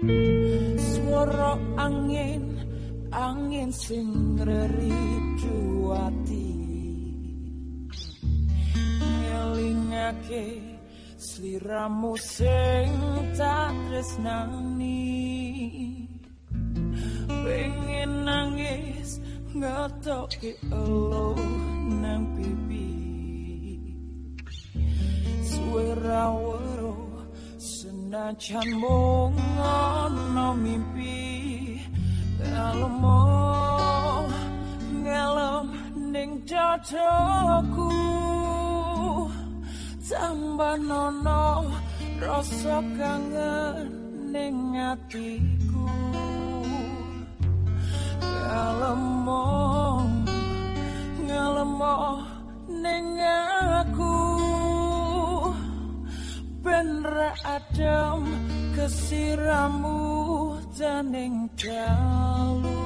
Suara angin angin sing reriduati ngelingake sliramu sing tak tresnani. Pengen nangis ngetoke elo nang pipi senajan mung ana mimpi Ngalemo ngalem ning dadaku. Tambah nono rasa kangen ning atiku. Ngalemo benra adem kesiramu janing dalu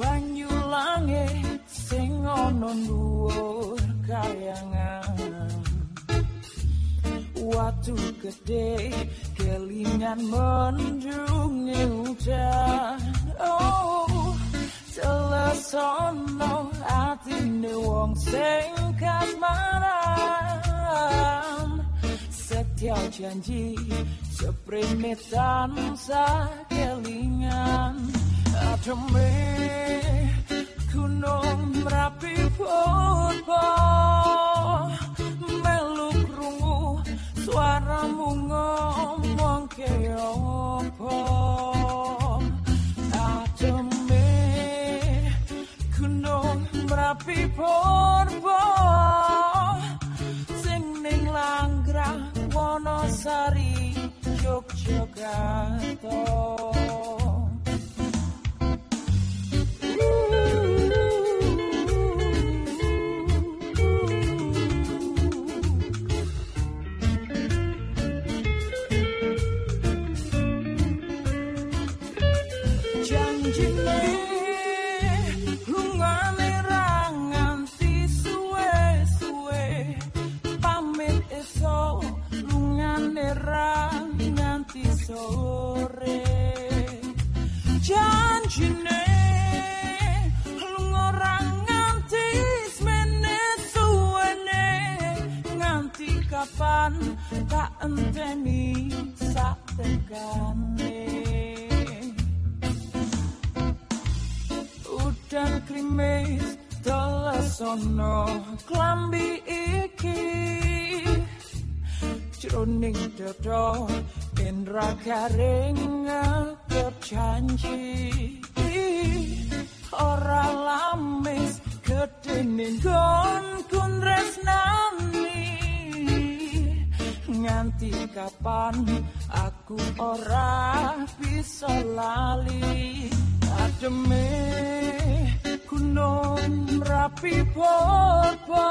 banyu langit sing ana kayangan. Watu gede kelingan mendungi hujan. Oh jelas ono atine wong sing setiap janji seprimitan kelingan ademe gunung merapi purba meluk rungu suaramu ngomong ke opo ademe gunung merapi purba wonosari Yogyakarta janjine sore janjine lunga ra nganti semene suwene. Nganti kapan tak enteni sak tekane udan krimis dolasono klambi iki. Jroning dodo indra garing kejanji ora lamis gedening gon kun resnani. Nganti kapan aku ora bisa lali? Ademe gunung rapi popo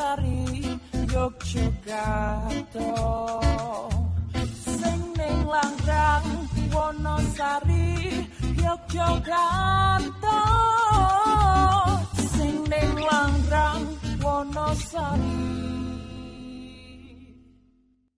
wonosari Yogyakarta. Sing ning langgrang wonosari Yogyakarta